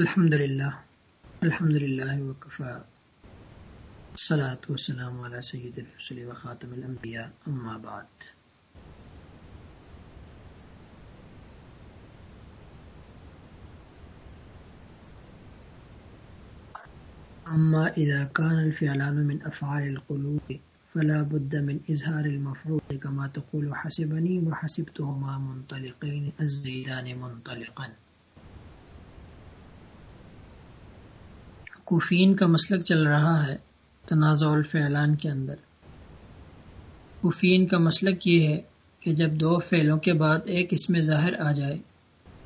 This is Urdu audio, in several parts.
الحمد لله الحمد لله وكفى الصلاة والسلام على سيد الرسل وخاتم الأنبياء أما بعد. أما إذا كان الفعلان من أفعال القلوب، فلا بد من إظهار المفعول، كما تقول حسبني وحسبتهما منطلقين، الزيدان منطلقا. کوفین کا مسلک چل رہا ہے تنازع الفعلان کے اندر۔ کوفین کا مسلک یہ ہے کہ جب دو فعلوں کے بعد ایک اسم ظاہر آ جائے،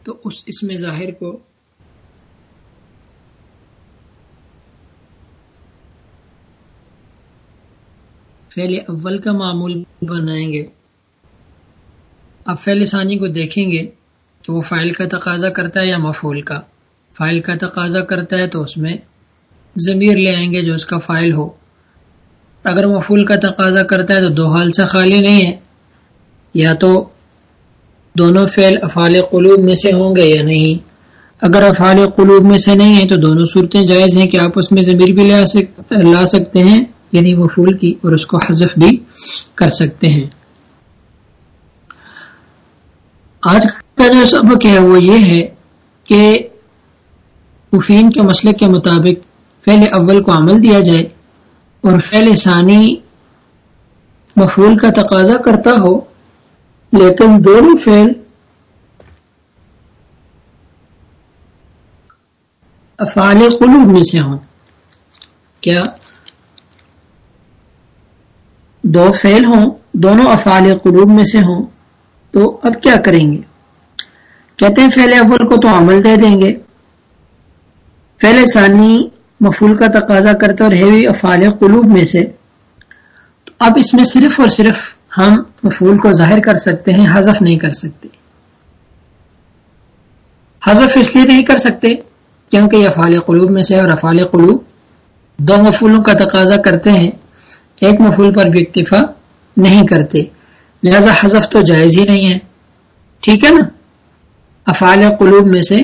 تو اس اسم ظاہر کو فعل اول کا معمول بنائیں گے۔ اب فعل ثانی کو دیکھیں گے کہ وہ فائل کا تقاضا کرتا ہے یا مفعول کا۔ فائل کا تقاضا کرتا ہے تو اس میں ضمیر لے آئیں گے جو اس کا فائل ہو۔ اگر مفول کا تقاضا کرتا ہے تو دو حال سے خالی نہیں ہے۔ یا تو دونوں فعل افعال قلوب میں سے ہوں گے یا نہیں۔ اگر افعال قلوب میں سے نہیں ہیں تو دونوں صورتیں جائز ہیں کہ آپ اس میں ضمیر بھی لا سکتے ہیں یعنی مفول کی اور اس کو حذف بھی کر سکتے ہیں۔ آج کا جو سبق ہے وہ یہ ہے کہ مفین کے مسئلے کے مطابق فعل اول کو عمل دیا جائے اور فعل ثانی مفول کا تقاضا کرتا ہو، لیکن دونوں فعل افعال قلوب میں سے ہوں۔ کیا دو فعل ہوں، دونوں افعال قلوب میں سے ہوں، تو اب کیا کریں گے؟ کہتے ہیں فعل اول کو تو عمل دے دیں گے، فعل ثانی مفول کا تقاضا کرتا اور ہیوی افعال قلوب میں سے۔ اب اس میں صرف اور صرف ہم مفول کو ظاہر کر سکتے ہیں، حذف نہیں کر سکتے۔ حذف اس لیے نہیں کر سکتے کیونکہ یہ افعال قلوب میں سے اور افعال قلوب دو مفولوں کا تقاضا کرتے ہیں۔ ایک مفول پر بھی اکتفا نہیں کرتے۔ لہذا حذف تو جائز ہی نہیں ہے۔ ٹھیک ہے نا؟ افعال قلوب میں سے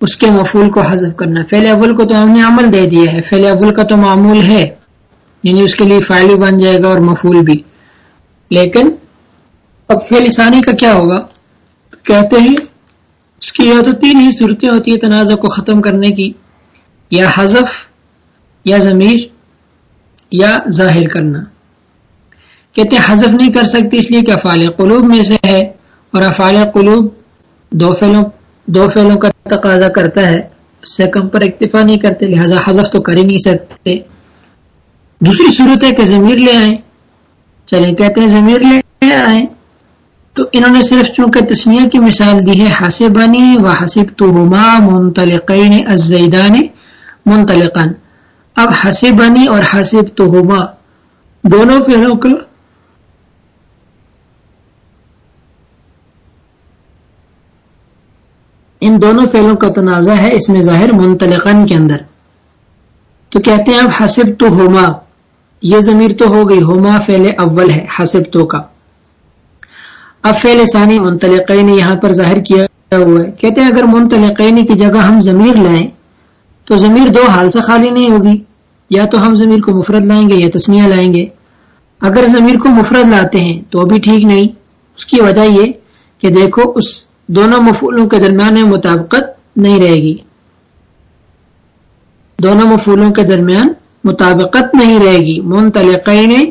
اس کے مفول کو حذف کرنا۔ فیل اول کو تو ہم نے عمل دے دیا ہے فیل اول کا تو معمول ہے۔ یعنی اس کے لیے فائل بھی بن جائے گا اور مفول بھی۔ لیکن اب فیل ثانی کا کیا ہوگا؟ کہتے ہیں اس کی یا تو تین ہی صورتیں ہوتی ہیں تنازع کو ختم کرنے کی۔ یا حذف، یا ضمیر، یا ظاہر کرنا۔ کہتے ہیں حذف نہیں کر سکتی اس لیے کہ افعال قلوب میں سے ہے۔ اور افعال قلوب دو فعلوں دو فعلوں کا تقاضا کرتا ہے، اس سے کم پر اکتفا نہیں کرتے، لہذا حذف تو کر ہی نہیں سکتے۔ دوسری صورت ہے کہ ضمیر لے آئیں۔ چلیں کہتے ہیں ضمیر لے آئیں۔ تو انہوں نے صرف چونکہ تسمیہ کی مثال دی ہے حسبنی و حسب تو منطلقین الزیدان منطلقن اب حسبنی اور حسب تو ہما دونوں فعلوں کا ان دونوں فعلوں کا تنازع ہے، اس میں ظاہر منطلقن کے اندر۔ تو کہتے ہیں اب حسب تو ہوما، یہ ضمیر تو ہو گئی، ہوما فعل اول ہے حسب تو کا۔ اب فعل ثانی منطلقین یہاں پر ظاہر کیا ہوا ہے۔ کہتے ہیں اگر منطلقین کی جگہ ہم ضمیر لائیں، تو ضمیر دو حال سے خالی نہیں ہوگی۔ یا تو ہم ضمیر کو مفرد لائیں گے یا تسمیہ لائیں گے۔ اگر ضمیر کو مفرد لاتے ہیں، تو بھی ٹھیک نہیں۔ اس کی وجہ یہ کہ دیکھو، اس دونوں مفولوں کے درمیان مطابقت نہیں رہے گی۔ دونوں مفولوں کے درمیان مطابقت نہیں رہے گی۔ منتلقین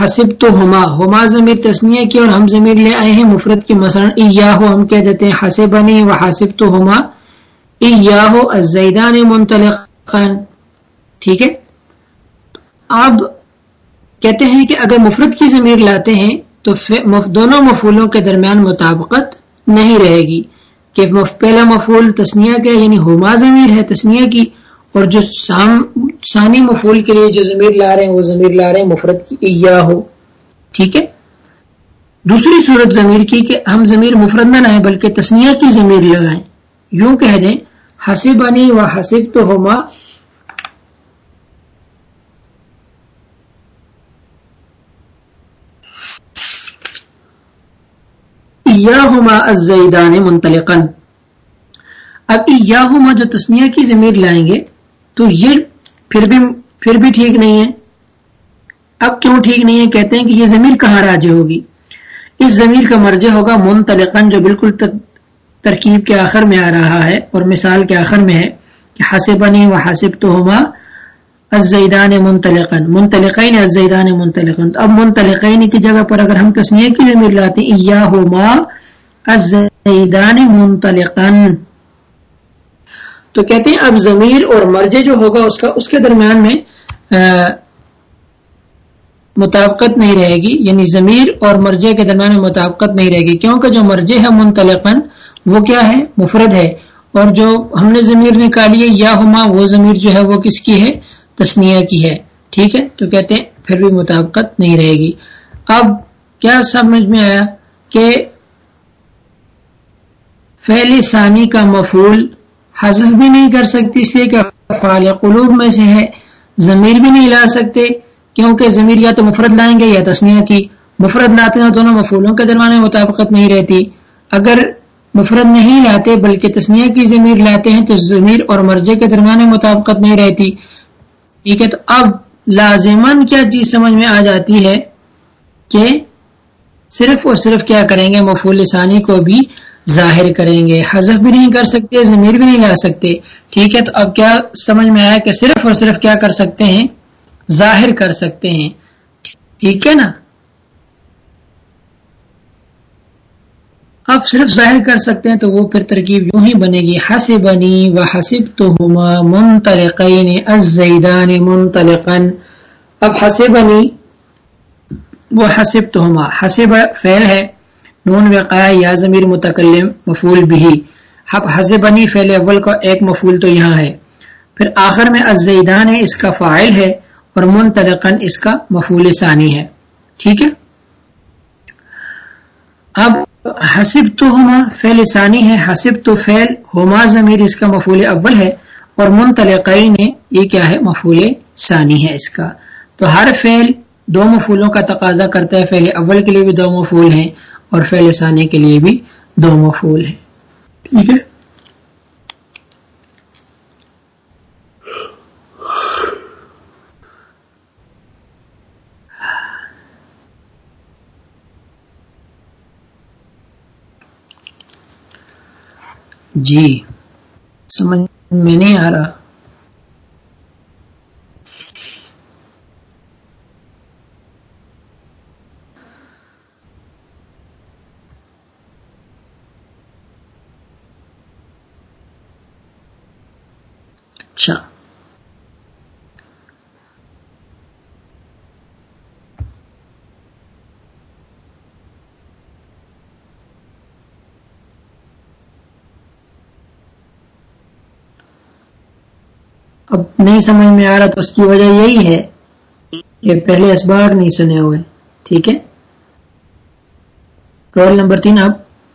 حسب تو ہما ہما ضمیر تسمیہ کی اور ہم ضمیر لے آئے ہیں۔ مفرد کی مثلا ایاہو ہم کہہ دیتے ہیں، حسبنی و حسب تو ہما ایاہو الزیدان منطلقان ٹھیک ہے؟ اب کہتے ہیں کہ اگر مفرد کی ضمیر لاتے ہیں تو دونوں مفولوں کے درمیان مطابقت نہیں رہے گی کہ پہلا مفول تسنیا کا یعنی ہوما ضمیر ہے تسنیا کی، اور جو ثانی مفول کے لیے جو ضمیر لا رہے ہیں، وہ ضمیر لا رہے ہیں مفرد کی ایا ہو ٹھیک ہے؟ دوسری صورت ضمیر کی کہ ہم ضمیر مفرد نہ لائیں، بلکہ تسنیا کی ضمیر لگائیں۔ یوں کہہ دیں حسبانی و حسب تو ہوما ایاہما الزیدان منطلقا۔ اب یا جو تسنیہ کی ضمیر لائیں گے، تو یہ پھر بھی پھر بھی ٹھیک نہیں ہے۔ اب کیوں ٹھیک نہیں ہے؟ کہتے ہیں کہ یہ ضمیر کہاں راجے ہوگی؟ اس ضمیر کا مرجع ہوگا منطلقن جو بالکل ترکیب کے آخر میں آ رہا ہے اور مثال کے آخر میں ہے کہ حسبنی و حسب تو ہما الزیدان منطلقن منطلقین الزیدان منطلقن اب منطلقین کی جگہ پر اگر ہم تسنیہ کی ضمیر لاتے ہیں ایاہما الزیدان منطلقن تو کہتے ہیں اب ضمیر اور مرجع جو ہوگا اس کا، اس کے درمیان میں مطابقت نہیں رہے گی یعنی ضمیر اور مرجع کے درمیان میں مطابقت نہیں رہے گی۔ کیونکہ جو مرجع ہے منطلقن وہ کیا ہے؟ مفرد ہے۔ اور جو ہم نے ضمیر نکالی ہے یا ہما وہ ضمیر جو ہے وہ کس کی ہے؟ تسنیہ کی ہے۔ ٹھیک ہے؟ تو کہتے ہیں پھر بھی مطابقت نہیں رہے گی۔ اب کیا سمجھ میں آیا کہ فعل ثانی کا مفول حذف بھی نہیں کر سکتی، اس لیے کہ فعال قلوب میں سے ہے۔ ضمیر بھی نہیں لا سکتے، کیونکہ ضمیر یا تو مفرد لائیں گے یا تسنیہ کی۔ مفرد لاتے ہیں دونوں مفولوں کے درمیان مطابقت نہیں رہتی۔ اگر مفرد نہیں لاتے بلکہ تسنیہ کی ضمیر لاتے ہیں تو ضمیر اور مرجے کے درمیان مطابقت نہیں رہتی۔ ٹھیک ہے، تو اب لازمن کیا چیز سمجھ میں آ جاتی ہے کہ صرف اور صرف کیا کریں گے؟ مفول لسانی کو بھی ظاہر کریں گے۔ حذف بھی نہیں کر سکتے، ضمیر بھی نہیں لا سکتے۔ ٹھیک ہے، تو اب کیا سمجھ میں آیا کہ صرف اور صرف کیا کر سکتے ہیں؟ ظاہر کر سکتے ہیں۔ ٹھیک ہے نا؟ اب صرف ظاہر کر سکتے ہیں تو وہ پھر ترکیب یوں ہی بنے گی. حسبنی و حسب تو منتلقین الزیدان منطلقن اب حسبنی وہ حسب تو حسب فعل ہے. نون وقاع یا ضمیر متکلم مفول بھی اب حسبنی فعل اول کا ایک مفول تو یہاں ہے. پھر آخر میں الزیدان ہے اس کا فائل ہے اور منطلقن اس کا مفول ثانی ہے. ٹھیک ہے؟ اب حسب تو ہما فیل ثانی ہے حسب تو فیل ہوما ضمیر اس کا مفول اول ہے، اور منطلقین یہ کیا ہے؟ مفول ثانی ہے اس کا۔ تو ہر فیل دو مفولوں کا تقاضا کرتا ہے فیل اول کے لیے بھی دو مفول ہیں، اور فیل ثانی کے لیے بھی دو مفول ہیں۔ ٹھیک ہے؟ جی سمجھ میں نہیں آ رہا اچھا اب نہیں سمجھ میں آ رہا تو اس کی وجہ یہی ہے کہ پہلے اسباق نہیں سنے ہوئے، ٹھیک ہے؟ رول نمبر تین، اب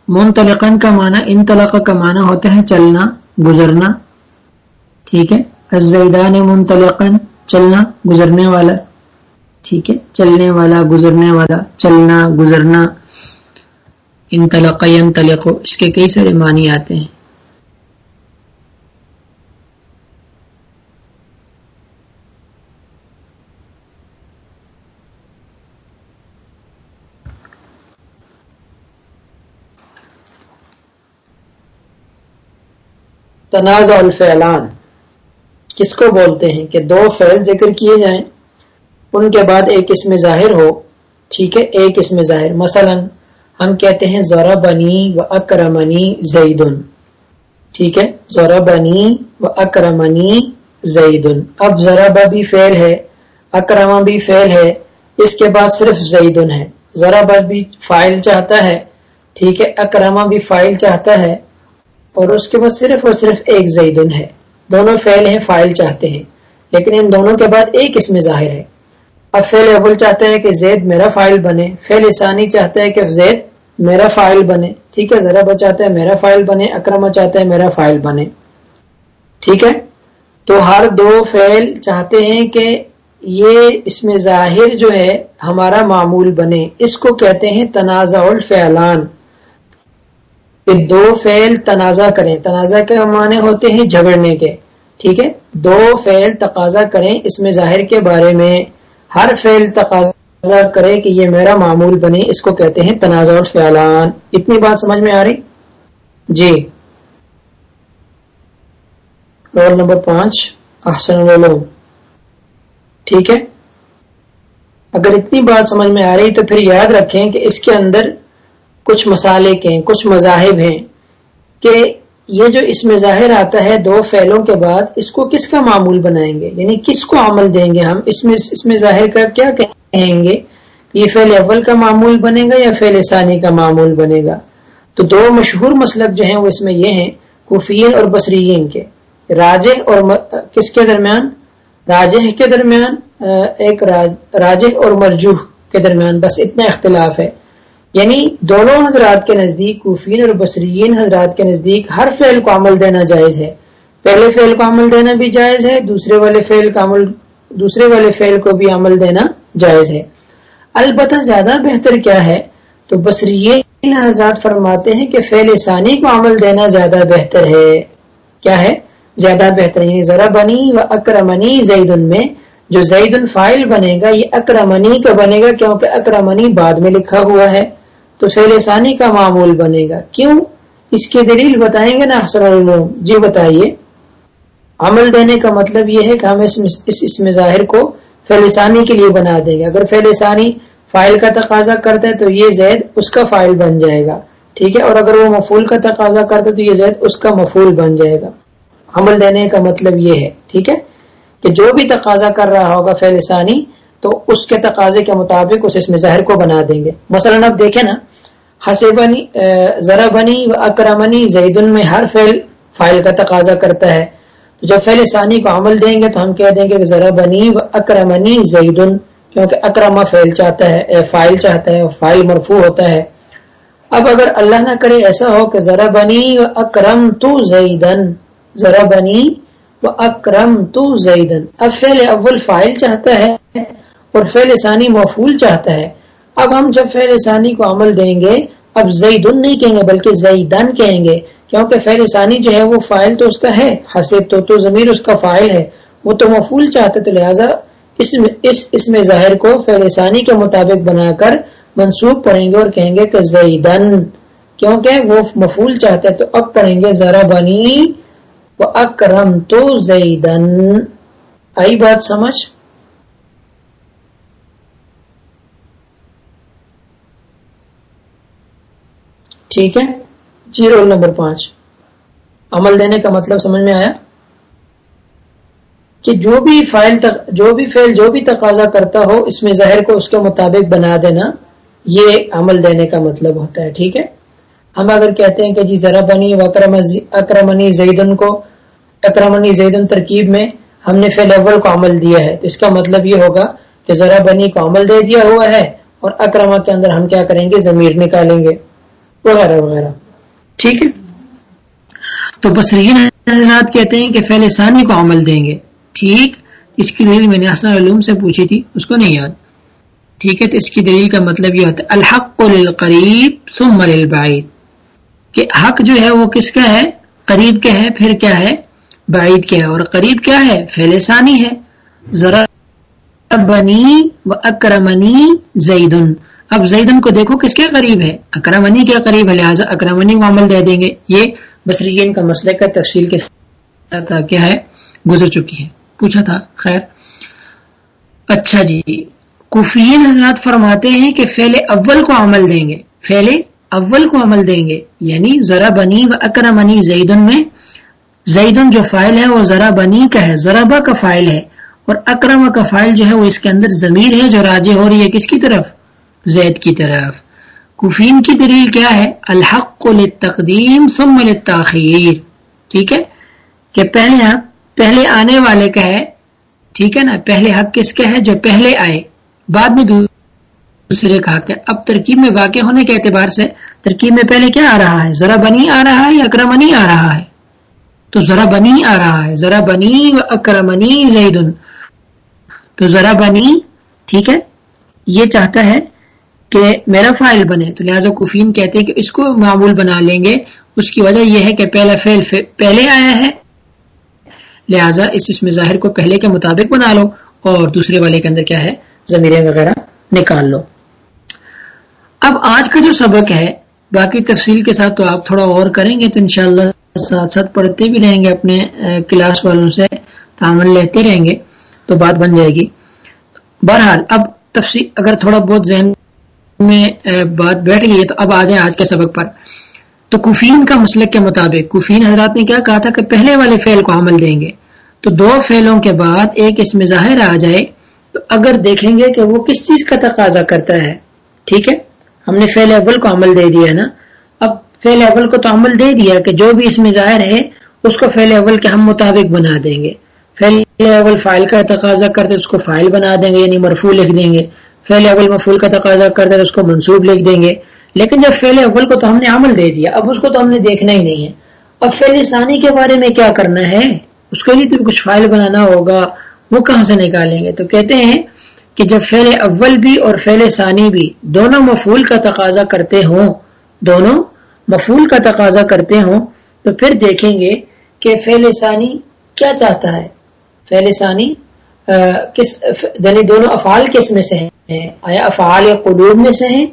منطلقن کا معنی ان طلقہ کا معنی ہوتا ہے چلنا، گزرنا، ٹھیک ہے؟ الزیدان منطلقن چلنا، گزرنے والا، ٹھیک ہے؟ چلنے والا، گزرنے والا، چلنا، گزرنا ان طلق اس کے کئی سارے معنی آتے ہیں۔ تنازع الفعلان۔ کس کو بولتے ہیں کہ دو فعل ذکر کیے جائیں؟ ان کے بعد ایک اس میں ظاہر ہو، ٹھیک ہے، ایک اس میں ظاہر۔ مثلا ہم کہتے ہیں زورا بنی و اکرمنی زیدن۔ ٹھیک ہے زورا بنی و اکرمنی زیدن۔ اب ذرا بھی فعل ہے اکرما بھی فعل ہے، اس کے بعد صرف زیدن ہے۔ ذرا بھی فائل چاہتا ہے، ٹھیک ہے اکرما بھی فائل چاہتا ہے اور اس کے بعد صرف اور صرف ایک زیدن ہے۔ دونوں فعل ہیں فائل چاہتے ہیں، لیکن ان دونوں کے بعد ایک اس میں ظاہر ہے۔ اب فعل اول چاہتا ہے کہ زید میرا فائل بنے، فعل ثانی چاہتا ہے کہ زید میرا فائل بنے۔ ٹھیک ہے، ذرا چاہتا ہے میرا فائل بنے اکرما چاہتا ہے میرا فائل بنے۔ ٹھیک ہے؟ تو ہر دو فعل چاہتے ہیں کہ یہ اس میں ظاہر جو ہے، ہمارا معمول بنے۔ اس کو کہتے ہیں تنازع الفعلان۔ کہ دو فعل تنازع کریں۔ تنازع کے معنی ہوتے ہیں جھگڑنے کے، ٹھیک ہے؟ دو فعل تقاضا کریں اس میں ظاہر کے بارے میں۔ ہر فعل تقاضا کرے کہ یہ میرا معمول بنے، اس کو کہتے ہیں تنازع الفعلان۔ اتنی بات سمجھ میں آ رہی؟ جی۔ رول نمبر پانچ، احسن العلوم۔ ٹھیک ہے؟ اگر اتنی بات سمجھ میں آ رہی تو پھر یاد رکھیں کہ اس کے اندر کچھ مسالے کے کچھ مذاہب ہیں، کہ یہ جو اس میں ظاہر آتا ہے دو فعلوں کے بعد، اس کو کس کا معمول بنائیں گے؟ یعنی کس کو عمل دیں گے ہم؟ اس میں اس میں ظاہر کا کیا کہیں گے؟ یہ فعل اول کا معمول بنے گا یا فعل ثانی کا معمول بنے گا؟ تو دو مشہور مسلک جو ہیں وہ اس میں یہ ہیں کفین اور بصرین کے۔ راجہ اور کس کے درمیان؟ راجہ کے درمیان ایک راجہ اور مرجوح کے درمیان، بس اتنا اختلاف ہے۔ یعنی دونوں حضرات کے نزدیک کوفین اور بصرین حضرات کے نزدیک ہر فعل کو عمل دینا جائز ہے۔ پہلے فعل کو عمل دینا بھی جائز ہے، دوسرے والے فعل کا عمل دوسرے والے فعل کو بھی عمل دینا جائز ہے۔ البتہ زیادہ بہتر کیا ہے؟ تو بصرین حضرات فرماتے ہیں کہ فعل ثانی کو عمل دینا زیادہ بہتر ہے۔ کیا ہے؟ زیادہ بہتر یعنی ذرا بنی و اکرمنی زید میں۔ جو زید الفائل بنے گا، یہ اکرمنی کا بنے گا، کیونکہ اکرمنی بعد میں لکھا ہوا ہے۔ تو فعل ثانی کا معمول بنے گا۔ کیوں؟ اس کے دلیل بتائیں گے نا حسن العلوم۔ جی بتائیے۔ عمل دینے کا مطلب یہ ہے کہ ہم اس اس میں ظاہر کو فعل ثانی کے لیے بنا دیں گے۔ اگر فعل ثانی فائل کا تقاضا کرتا ہے تو یہ زید اس کا فائل بن جائے گا۔ ٹھیک ہے؟ اور اگر وہ مفول کا تقاضا کرتا ہے تو یہ زید اس کا مفول بن جائے گا۔ عمل دینے کا مطلب یہ ہے، ٹھیک ہے؟ کہ جو بھی تقاضا کر رہا ہوگا فعل ثانی تو اس کے تقاضے کے مطابق اس اس میں کو بنا دیں گے۔ مثلا اب دیکھیں نا حسبنی ذرا بنی و اکرمنی زیدن میں ہر فعل، فائل کا تقاضا کرتا ہے۔ تو جب فعل ثانی کو عمل دیں گے تو ہم کہہ دیں گے کہ ذرا بنی و اکرمنی زیدن، کیونکہ اکرما فعل چاہتا ہے فائل چاہتا ہے، فائل مرفوع ہوتا ہے۔ اب اگر اللہ نہ کرے ایسا ہو کہ ذرا بنی و اکرم تو زیدن، ذرا بنی و اکرم تو زیدن۔ اب فعل اول فائل چاہتا ہے اور فعل ثانی مفول چاہتا ہے۔ اب ہم جب فعل ثانی کو عمل دیں گے، اب زیدن نہیں کہیں گے، بلکہ زیدن کہیں گے، کیونکہ فعل ثانی جو ہے وہ فائل تو اس کا ہے، حسب تو تو ضمیر اس کا فائل ہے، وہ تو مفول چاہتے تو لہٰذا اس اس میں ظاہر کو فعل ثانی کے مطابق بنا کر منسوخ پڑھیں گے اور کہیں گے کہ زیدن، کیونکہ وہ مفول چاہتے تو اب پڑھیں گے ذرا بنی اکرم تو زیدن آئی بات سمجھ؟ ٹھیک ہے؟ جی رول نمبر پانچ۔ عمل دینے کا مطلب سمجھ میں آیا؟ کہ جو بھی فائل تک جو بھی فیل جو بھی تقاضا کرتا ہو، اس میں زہر کو اس کے مطابق بنا دینا، یہ عمل دینے کا مطلب ہوتا ہے، ٹھیک ہے؟ ہم اگر کہتے ہیں کہ جی ذرا بنی اکرمنی زیدن کو، اکرمنی زیدن ترکیب میں ہم نے فیل اول کو عمل دیا ہے، تو اس کا مطلب یہ ہوگا کہ ذرا بنی کو عمل دے دیا ہوا ہے اور اکرما کے اندر ہم کیا کریں گے؟ ضمیر نکالیں گے۔ وغیرہ وغیرہ۔ ٹھیک ہے؟ تو بصرین حضرات کہتے ہیں کہ فیل ثانی کو عمل دیں گے۔ ٹھیک؟ اس کی دلیل میں نے حسن علوم سے پوچھی تھی، اس کو نہیں یاد۔ ٹھیک ہے؟ تو اس کی دلیل کا مطلب یہ ہوتا ہے، الحق للقریب ثم للبعید۔ کہ حق جو ہے وہ کس کا ہے؟ قریب کا ہے، پھر کیا ہے؟ بعید کیا ہے۔ اور قریب کیا ہے؟ فیل ثانی ہے۔ ذرا بنی و اکرمنی زیدن۔ اب زیدن کو دیکھو کس کے قریب ہے۔ اکرمنی کیا قریب ہے، لہٰذا اکرمنی کو عمل دے دیں گے۔ یہ بصرین کا مسئلہ کا تفصیل کے ساتھ کیا ہے، گزر چکی ہے۔ پوچھا تھا، خیر۔ اچھا جی کفین حضرات فرماتے ہیں کہ فیل اول کو عمل دیں گے۔ فیل اول کو عمل دیں گے۔ یعنی ذرا بنی و اکرمنی زیدن میں، زیدن جو فائل ہے وہ ذرا بنی کا ہے ذرابا کا فائل ہے۔ اور اکرم کا فائل جو ہے وہ اس کے اندر ضمیر ہے جو راجے ہو رہی ہے کس کی طرف؟ زید کی طرف۔ کفین کی دلیل کیا ہے؟ الحق للتقدیم ثم للتاخیر ٹھیک ہے؟ کہ پہلے حق پہلے آنے والے کا ہے۔ ٹھیک ہے نا؟ پہلے حق کس کا ہے؟ جو پہلے آئے۔ بعد میں دوسرے کا حق ہے۔ اب ترکیب میں واقع ہونے کے اعتبار سے ترکیب میں پہلے کیا آ رہا ہے؟ ذرا بنی آ رہا ہے یا اکرمنی آ رہا ہے؟ تو ذرا بنی آ رہا ہے۔ ذرا بنی و اکرمنی زیدن۔ تو ذرا بنی، ٹھیک ہے؟ یہ چاہتا ہے کہ میرا فائل بنے۔ تو لہٰذا کفین کہتے ہیں کہ اس کو معمول بنا لیں گے۔ اس کی وجہ یہ ہے کہ پہلا فیل پہلے آیا ہے۔ لہٰذا اس اس میں ظاہر کو پہلے کے مطابق بنا لو اور دوسرے والے کے اندر کیا ہے؟ ضمیریں وغیرہ نکال لو۔ اب آج کا جو سبق ہے، باقی تفصیل کے ساتھ تو آپ تھوڑا اور کریں گے تو انشاءاللہ ساتھ ساتھ پڑھتے بھی رہیں گے اپنے کلاس والوں سے تعامل لیتے رہیں گے تو بات بن جائے گی۔ بہرحال اب تفصیل، اگر تھوڑا بہت ذہن میں بات بیٹھ گئی ہے تو اب آ جائیں آج کے سبق پر۔ تو کفین کا مسلک کے مطابق کفین حضرات نے کیا کہا تھا کہ پہلے والے فیل کو عمل دیں گے۔ تو دو فیلوں کے بعد ایک اس میں ظاہر آ جائے، تو اگر دیکھیں گے کہ وہ کس چیز کا تقاضا کرتا ہے، ٹھیک ہے؟ ہم نے فیل اول کو عمل دے دیا نا۔ اب فیل اول کو تو عمل دے دیا کہ جو بھی اس میں ظاہر ہے، اس کو فیل اول کے ہم مطابق بنا دیں گے۔ فیل اول فائل کا تقاضا کرتے، اس کو فائل بنا دیں گے یعنی مرفوع لکھ دیں گے۔ فیل اول مفول کا تقاضا کرتے اس کو منصوب لکھ دیں گے۔ لیکن جب فیل اول کو تو ہم نے عمل دے دیا، اب اس کو تو ہم نے دیکھنا ہی نہیں ہے۔ اب فیل ثانی کے بارے میں کیا کرنا ہے؟ اس کے لیے تو کچھ فائل بنانا ہوگا، وہ کہاں سے نکالیں گے؟ تو کہتے ہیں کہ جب فیل اول بھی اور فیل ثانی بھی دونوں مفول کا تقاضا کرتے ہوں، دونوں مفول کا تقاضا کرتے ہوں، تو پھر دیکھیں گے کہ فیل ثانی کیا چاہتا ہے۔ فیل ثانی کس یعنی دونوں افعال کس میں سے ہیں؟ ہیں۔ آیا افعال قلوب میں سے ہیں؟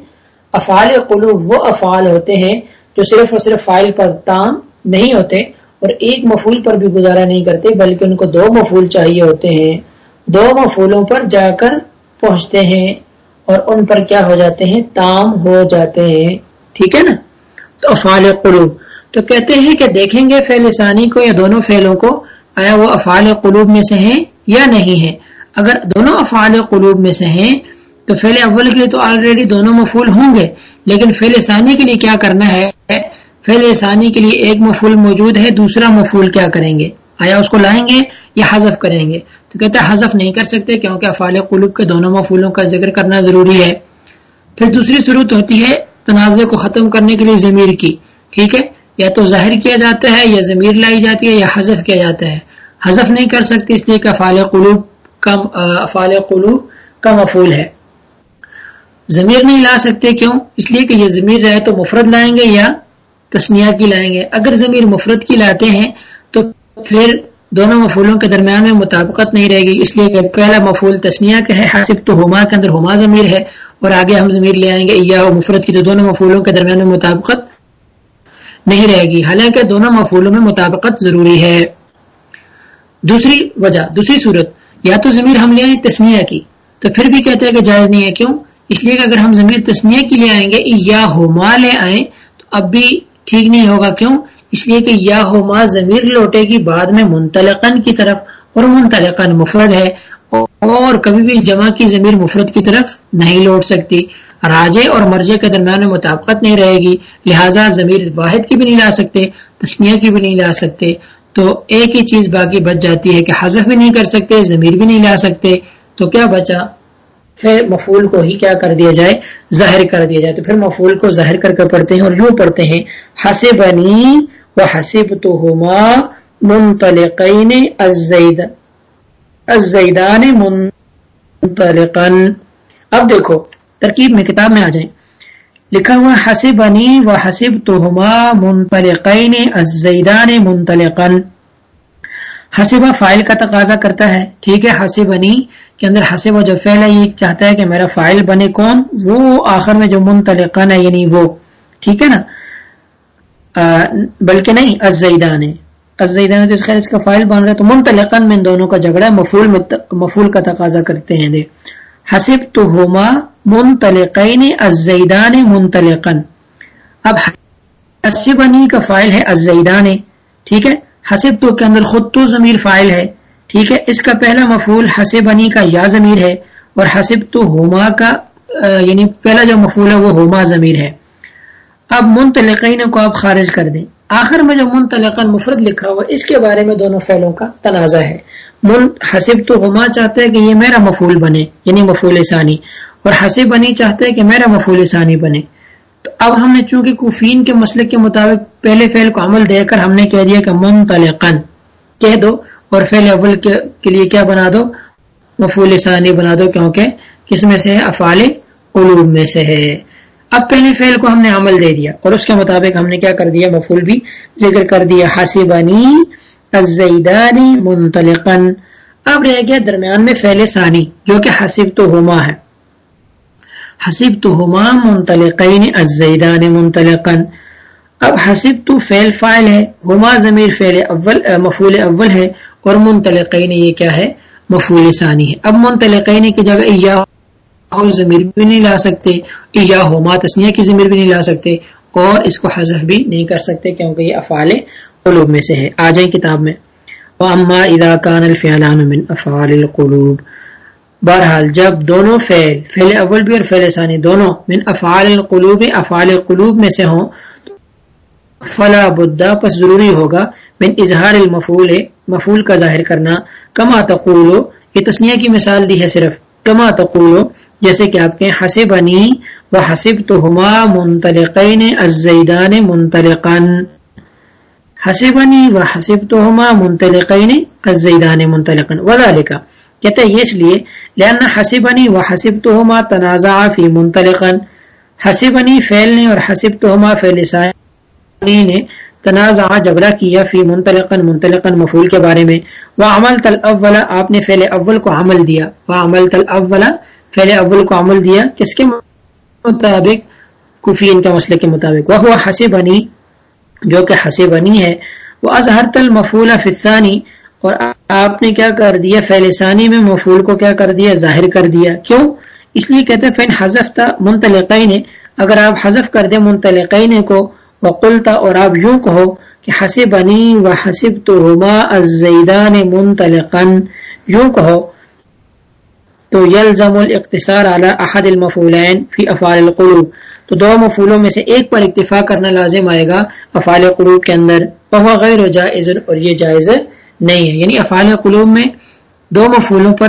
افعال قلوب وہ افعال ہوتے ہیں جو صرف اور صرف فائل پر تام نہیں ہوتے اور ایک مفول پر بھی گزارا نہیں کرتے، بلکہ ان کو دو مفول چاہیے ہوتے ہیں۔ دو مفولوں پر جا کر پہنچتے ہیں اور ان پر کیا ہو جاتے ہیں؟ تام ہو جاتے ہیں۔ ٹھیک ہے نا؟ تو افعال قلوب، تو کہتے ہیں کہ دیکھیں گے فیل ثانی کو یا دونوں فیلوں کو، آیا وہ افعال قلوب میں سے ہیں یا نہیں ہے اگر دونوں افعال قلوب میں سے ہیں تو فیل اول کے لیے تو آلریڈی دونوں مفول ہوں گے، لیکن فیل ثانی کے لیے کیا کرنا ہے؟ فیل ثانی کے لیے ایک مفول موجود ہے، دوسرا مفول کیا کریں گے؟ آیا اس کو لائیں گے یا حذف کریں گے؟ تو کہتے ہیں حذف نہیں کر سکتے کیونکہ افعال قلوب کے دونوں مفولوں کا ذکر کرنا ضروری ہے۔ پھر دوسری صورت ہوتی ہے تنازع کو ختم کرنے کے لیے ضمیر کی۔ ٹھیک ہے؟ یا تو ظاہر کیا جاتا ہے یا ضمیر لائی جاتی ہے یا حذف کیا جاتا ہے۔ حذف نہیں کر سکتے اس لیے کہ افعال قلوب کا، افعال قلوب کا مفول ہے۔ ضمیر نہیں لا سکتے، کیوں؟ اس لیے کہ یہ ضمیر رہے تو مفرد لائیں گے یا تسنیا کی لائیں گے۔ اگر ضمیر مفرد کی لاتے ہیں تو پھر دونوں مفولوں کے درمیان میں مطابقت نہیں رہے گی۔ اس لیے کہ پہلا مفول تسنیا کا ہے حاصب تو ہما کے اندر ہما ضمیر ہے اور آگے ہم ضمیر لے آئیں گے۔ یا مفرد کی تو دونوں مفولوں کے درمیان میں مطابقت نہیں رہے گی۔ حالانکہ دونوں مفولوں میں مطابقت ضروری ہے۔ دوسری وجہ، دوسری صورت، یا تو ضمیر ہم لے آئیں تسنیا کی، تو پھر بھی کہتے ہیں کہ جائز نہیں ہے۔ کیوں؟ اس لیے کہ اگر ہم ضمیر تسنیا کی لے آئیں گے یا ہوما لے آئیں، تو اب بھی ٹھیک نہیں ہوگا۔ کیوں؟ اس لیے کہ یا ہوما ضمیر لوٹے گی بعد میں منتلقن کی طرف اور منتلقن مفرد ہے۔ اور کبھی بھی جمع کی ضمیر مفرد کی طرف نہیں لوٹ سکتی۔ راجے اور مرجے کے درمیان میں مطابقت نہیں رہے گی۔ لہٰذا ضمیر واحد کی بھی نہیں لا سکتے تسمیہ کی بھی نہیں لا سکتے۔ تو ایک ہی چیز باقی بچ جاتی ہے کہ حذف بھی نہیں کر سکتے، ضمیر بھی نہیں لا سکتے۔ تو کیا بچا؟ پھر مفول کو ہی کیا کر دیا جائے؟ ظاہر کر دیا جائے۔ تو پھر مفول کو ظاہر کر کر پڑھتے ہیں اور یوں پڑھتے ہیں، حسبنی و حسب تو ہوما منتلقین الزیدان منطلقن اب دیکھو، ترکیب میں کتاب میں آ جائیں۔ لکھا ہوا حسبنی و حسب توہما منطلقین الزیدان منطلقن حسبہ فائل کا تقاضا کرتا ہے۔ ٹھیک ہے حسبنی کے اندر حسب جو فعل ہے، یہ چاہتا ہے کہ میرا فائل بنے کون؟ وہ آخر میں جو منطلقن ہے یعنی وہ۔ ٹھیک ہے نا؟ بلکہ نہیں، الزیدان ہے۔ الزیدان تو خیر، اس کا فائل بن رہا ہے، تو منطلقن میں ان دونوں کا جھگڑا مفول مفول کا تقاضا کرتے ہیں۔ دے حسب تو ہوما منطلقین، الزیدان منطلقن اب حسبنی کا فائل ہے، الزیدان ٹھیک ہے؟ حسب تو کے اندر خود تو ضمیر فائل ہے، ٹھیک ہے؟ اس کا پہلا مفول حسبنی کا یا ضمیر ہے اور حسب تو ہوما کا یعنی پہلا جو مفول ہے وہ ہوما ضمیر ہے۔ اب منطلقین کو آپ خارج کر دیں۔ آخر میں جو منطلقن مفرد لکھا ہوا، اس کے بارے میں دونوں فعلوں کا تنازع ہے۔ من حسب تو ہما چاہتا ہے کہ یہ میرا مفول بنے یعنی مفول ثانی، اور حسب بنی چاہتا ہے کہ میرا مفول ثانی بنے۔ اب ہم نے چونکہ کوفین کے مسلک کے مطابق پہلے فعل کو عمل دے کر ہم نے کہہ دیا کہ منطلقن کہہ دو اور فعل اول کے لیے کیا بنا دو؟ مفول ثانی بنا دو کیونکہ کس میں سے ہے؟ افعال علوم میں سے ہے۔ اب پہلے فعل کو ہم نے عمل دے دیا اور اس کے مطابق ہم نے کیا کر دیا؟ مفول بھی ذکر کر دیا۔ حسبنی الزیدانی اب رہ گیا درمیان میں فعل ثانی جو کہ حسب تو ہما ہے۔ حسب تو ہما منطلقین الزیدان منطلقا اب حسب تو فعل فائل ہے ہما ضمیر فعل اول مفول اول ہے، اور منطلقین یہ کیا ہے؟ مفول ثانی ہے۔ اب منطلقین کی جگہ یا ضمیر بھی نہیں لا سکتے یا ہوما تسنیہ کی ضمیر بھی نہیں لا سکتے، اور اس کو حذف بھی نہیں کر سکتے کیونکہ یہ افعال قلوب میں سے ہے۔ آ جائیں کتاب میں۔ واما اذا كان الفعلان من افعال القلوب۔ بہرحال جب دونوں فعل فعل اول بھی اور فعل ثانی دونوں من افعال القلوب، افعال قلوب میں سے ہوں فلا بدا پس ضروری ہوگا من اظہار المفعول، مفعول کا ظاہر کرنا، کما تقول یہ تسنیہ کی مثال دی ہے صرف، کما تقول جیسے کہ آپ کے حسبنی و حسب تو ہما منطلقین الزیدان منطلقن حسبنی و حسب تو ہما منطلقین الزیدان منطلقن وذالکا کہتے ہیں یہ اس لیے، لأن حسبنی و حسب تو ہما تنازع فی منطلقن حسبنی فعل نے اور حسب تو ہما فعل ثانی نے تنازع، جھگڑا کیا فی منطلقن منطلقن مفعول کے بارے میں۔ وعمل تل اول آپ نے فعل اول کو عمل دیا۔ وعمل تل اول فعل اول کو عمل دیا۔ کس کے مطابق؟ کفین کا مسئلے کے مطابق۔ وہ حسی بنی جو کہ حسی بنی ہے۔ وہ اظہر تل مفول فسانی اور آپ نے کیا کر دیا؟ فعل ثانی میں مفول کو کیا کر دیا؟ ظاہر کر دیا۔ کیوں؟ اس لیے کہتے ہیں فین حذف تھا منتلقین اگر آپ حذف کر دیں منتلقین کو وقلتا اور آپ یوں کہو کہ حسی بنی و حسب تو ہما الزیدان منتلقن یوں کہو، تو یلزم الاقتصار على احد المفعولین فی افعال القلوب۔ تو دو مفعولوں میں سے ایک پر اکتفا کرنا لازم آئے گا افعال قلوب کے اندر۔ وہ غیر جائز، اور یہ جائز نہیں ہے۔ یعنی افعال قلوب میں دو مفعولوں پر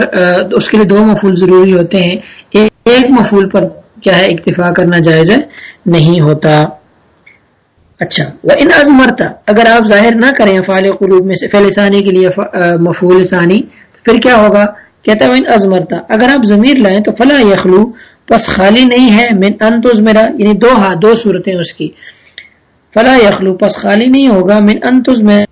اس کے لیے دو مفعول ضروری ہوتے ہیں۔ ایک مفعول پر کیا ہے، اکتفا کرنا جائز نہیں ہوتا۔ اچھا۔ وہ ان ازمرتا اگر آپ ظاہر نہ کریں افعال قلوب میں سے فیلسانی کے لیے مفعول ثانی پھر کیا ہوگا؟ کہتا ہے ازمرتا اگر آپ ضمیر لائیں تو فلا یخلو پس خالی نہیں ہے۔ من انتز میرا یعنی دو ہاں دو صورتیں اس کی۔ فلا یخلو پس خالی نہیں ہوگا۔ من انتز میرا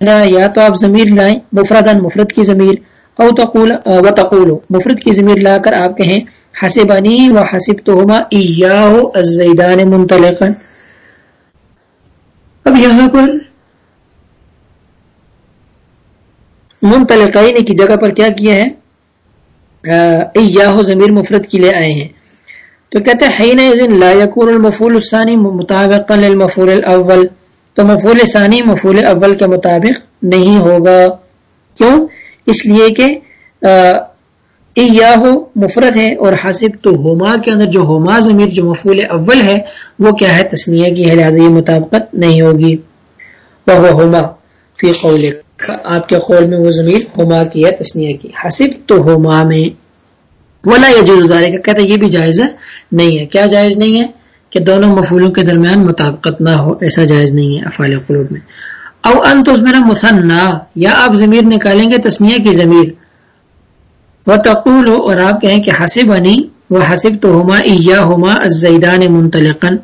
یا تو آپ ضمیر لائیں مفردن مفرد کی ضمیر، او تقول و تقولو مفرد کی ضمیر لا کر آپ کہیں حسبانی و حسب حسبتهما ایاہو الزیدان منطلقا۔ اب یہاں پر منطلقین کی جگہ پر کیا کیا ہے؟ ایاہو ضمیر مفرد کے لیے آئے ہیں۔ تو کہتے ہیں حین اذن لا یکون المفعول الثانی مطابقا للمفعول الاول۔ تو مفعول ثانی، مفعول اول کے مطابق نہیں ہوگا۔ کیوں؟ اس لیے کہ ایاہو مفرد ہے اور حاسب تو ہوما کے اندر جو ہوما ضمیر، جو مفعول اول ہے، وہ کیا ہے؟ تسنیہ کی ہے، لہذا یہ مطابقت نہیں ہوگی۔ وہ ہوما فی قولک۔ آپ کے قول میں وہ ضمیر ہما کی ہے تسنیہ کی۔ حسب تو ہما میں۔ ولا یہ جو کا کہتا ہے یہ بھی جائز نہیں ہے۔ کیا جائز نہیں ہے؟ کہ دونوں مفولوں کے درمیان مطابقت نہ ہو، ایسا جائز نہیں ہے افعال قلوب میں۔ او ان تو میرا مثنا، یا آپ ضمیر نکالیں گے تسنیہ کی ضمیر۔ وہ تقول ہو اور آپ کہیں کہ حسب انی وہ حسب تو ہما ایا ہما زیدان منتلقن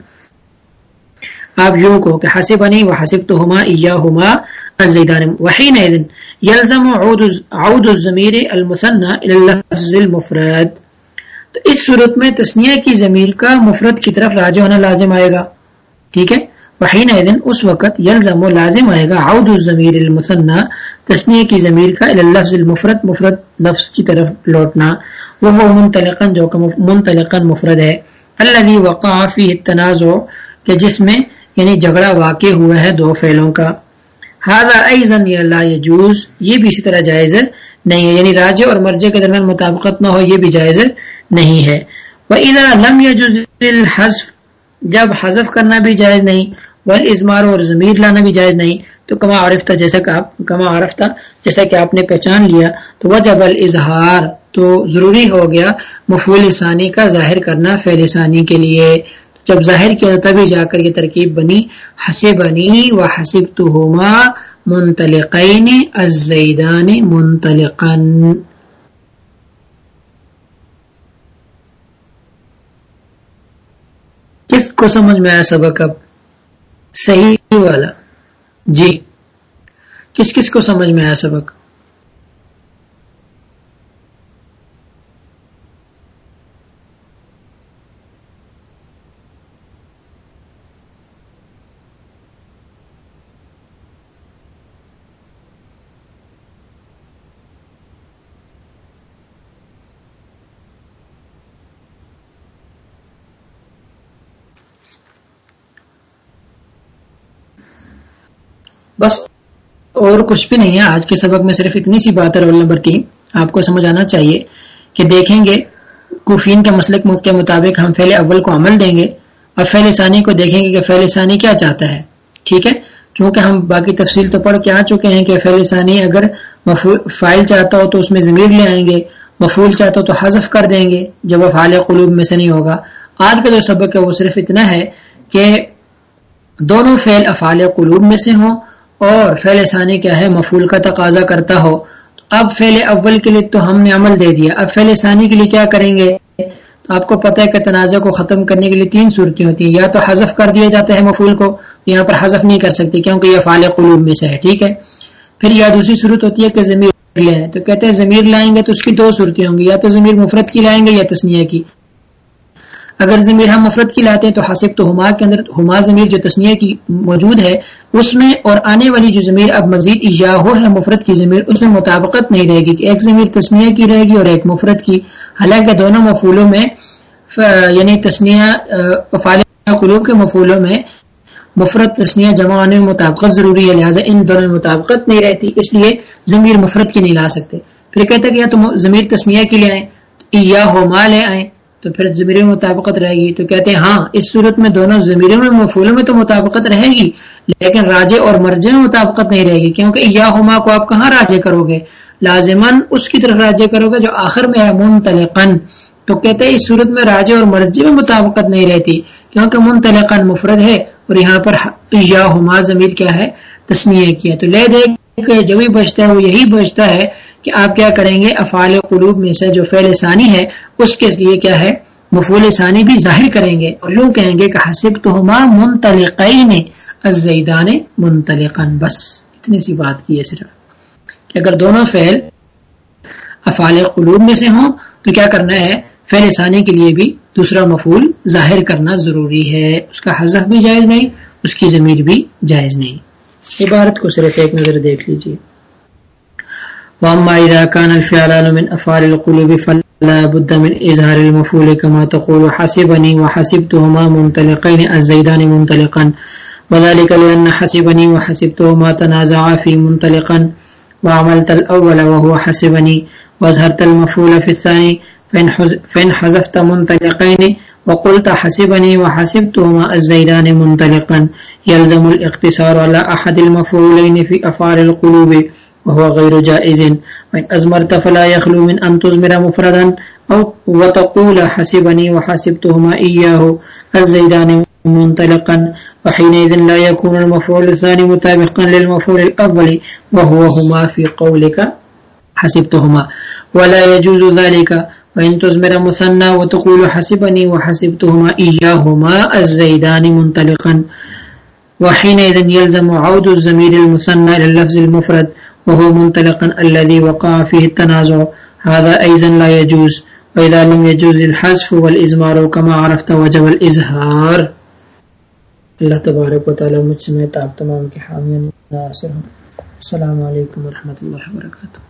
آپ یوں کو کہ حسب انی وہ حسب تو ہما ایا ہما الزيدان وحينئذ يلزم عود عود المثنى الى اللفظ المفرد۔ تو اس صورت میں تسنیہ کی ضمیر کا مفرد کی طرف راجع ہونا لازم آئے گا۔ ٹھیک ہے؟ وحينئذ اس وقت يلزم لازم آئے گا۔ عود الضمير المثنى تسنیہ کی ضمیر کا اللفظ المفرد، مفرد لفظ کی طرف لوٹنا۔ وہ منطلقا جو کہ منطلقا مفرد ہے۔ الذي وقع فيه التنازع، کہ جس میں یعنی جھگڑا واقع ہوا ہے دو فعلوں کا۔ لا يجوز یہ بھی اسی طرح جائز نہیں ہے یعنی راجے اور مرجے کے درمیان مطابقت نہ ہو، یہ بھی جائز نہیں ہے۔ وَإِذَا لَمْ يَجُزِ الْحَزْفِ جب حذف کرنا بھی جائز نہیں والازمار اور ضمیر لانا بھی جائز نہیں، تو کما عرفتہ جیسا کہ آپ کما عرفتہ جیسا کہ آپ نے پہچان لیا، تو وجب الاظہار تو ضروری ہو گیا مفعول ثانی کا ظاہر کرنا فعل ثانی کے لیے۔ جب ظاہر کیا تبھی جا کر یہ ترکیب بنی حسب بنی و حسب تو ہوما منتلقین الزیدان منتلقن کس کو سمجھ میں آیا سبق اب؟ صحیح والا۔ جی۔ کس کس کو سمجھ میں آیا سبق؟ بس اور کچھ بھی نہیں ہے۔ آج کے سبق میں صرف اتنی سی بات ہے رول نمبر تین۔ آپ کو سمجھ آنا چاہیے کہ دیکھیں گے، کوفین کے مسلک کے مطابق ہم فیل اول کو عمل دیں گے اور فیل ثانی کو دیکھیں گے کہ فیل ثانی کیا چاہتا ہے۔ ٹھیک ہے؟ چونکہ ہم باقی تفصیل تو پڑھ کے آ چکے ہیں کہ فیل ثانی اگر فائل چاہتا ہو تو اس میں ضمیر لے آئیں گے مفول چاہتا ہو تو حذف کر دیں گے، جب وہ فعال قلوب میں سے نہیں ہوگا۔ آج کا جو سبق ہے وہ صرف اتنا ہے کہ دونوں فعل افعال قلوب میں سے ہوں اور فعل ثانی کیا ہے؟ مفول کا تقاضا کرتا ہو۔ اب فعل اول کے لیے تو ہم نے عمل دے دیا۔ اب فعل ثانی کے لیے کیا کریں گے؟ آپ کو پتہ ہے کہ تنازع کو ختم کرنے کے لیے تین صورتیں ہوتی ہیں۔ یا تو حذف کر دیا جاتا ہے مفول کو یہاں پر حذف نہیں کر سکتے کیونکہ یہ فعال قلوب میں سے ہے، ٹھیک ہے؟ پھر یا دوسری صورت ہوتی ہے کہ ضمیر لیں تو کہتے ہیں ضمیر لائیں گے تو اس کی دو صورتیں ہوں گی۔ یا تو ضمیر مفرت کی لائیں گے یا تسنیہ کی۔ اگر ضمیر ہم مفرت کی لاتے ہیں تو حاصب تو ہما کے اندر ہما ضمیر جو تسنیہ کی موجود ہے، اس میں اور آنے والی جو ضمیر اب مزید یا ہو ہے مفرت کی ضمیر اس میں مطابقت نہیں رہے گی کہ ایک ضمیر تسنیہ کی رہے گی اور ایک مفرت کی۔ حالانکہ دونوں مفولوں میں یعنی تسنیہ قلوب کے مفولوں میں مفرت تسنیہ جمع آنے میں مطابقت ضروری ہے، لہٰذا ان دونوں میں مطابقت نہیں رہتی، اس لیے ضمیر مفرت کی نہیں لا سکتے۔ پھر کہتے کہ یا تو ضمیر تسنیہ کی لے آئیں یا ہوما لے آئیں۔ تو پھر ضمیر میں مطابقت رہے گی تو کہتے ہیں ہاں اس صورت میں دونوں ضمیروں میں مفولوں میں تو مطابقت رہے گی، لیکن راجے اور مرجے میں مطابقت نہیں رہے گی، کیونکہ یا ہما کو آپ کہاں راجے کرو گے؟ لازمن اس کی طرف راجے کرو گے جو آخر میں ہے منتلقن تو کہتے ہیں اس صورت میں راجے اور مرجے میں مطابقت نہیں رہتی، کیونکہ منتلقن مفرد ہے، اور یہاں پر یا ہما ضمیر کیا ہے؟ تسمیہ کیا تو لے دے جو بھی بچتا ہے، وہ یہی بچتا ہے کہ آپ کیا کریں گے؟ افعال قلوب میں سے جو فعل ثانی ہے، اس کے لیے کیا ہے؟ مفول ثانی بھی ظاہر کریں گے اور یوں کہیں گے کہ حسب تو منتلقین الزیدان منتلقن بس اتنی سی بات کی ہے صرف۔ کہ اگر دونوں فعل افعال قلوب میں سے ہوں، تو کیا کرنا ہے؟ فعل ثانی کے لیے بھی دوسرا مفول ظاہر کرنا ضروری ہے۔ اس کا حذف بھی جائز نہیں، اس کی ضمیر بھی جائز نہیں۔ عبارت کو صرف ایک نظر دیکھ لیجیے واما اذا كان الفعلان من افعال القلوب فلا بد من اظهار المفعول كما تقول حسبني وحسبتهما منطلقين الزيدان منطلقا وذلك لان حسبني وحسبتهما تنازعا في منطلقا وعملت الاول وهو حسبني واظهرت المفعول في الثاني فان حذفت منطلقين وقلت حسبني وحسبتهما الزيدان منطلقا يلزم الاقتصار على احد المفعولين في افعال القلوب وهو غير جائز. وإن أزمرت فلا يخلو من أن تزمر مفردا أو وتقول حسبني وحسبتهما إياه. الزيدان منطلقا. وحينئذ لا يكون المفعول الثاني متابقا للمفعول الأول وهو هما في قولك حسبتهما. ولا يجوز ذلك. وإن تزمر مثنى وتقول حسبني وحسبتهما إياهما الزيدان منطلقا. وحينئذ يلزم عود الزمير المثنى لللفظ المفرد. وهو منطلقا الذي وقع فيه التنازع. هذا أيضا لا يجوز. وإذا لم يجوز الحذف والإزمار كما عرفت وجب الإزهار. اللہ تبارک و تعالی مجھ سمیت آپ تمام کے حامی ناصر ہوں. السلام علیکم ورحمۃ اللہ وبرکاتہ.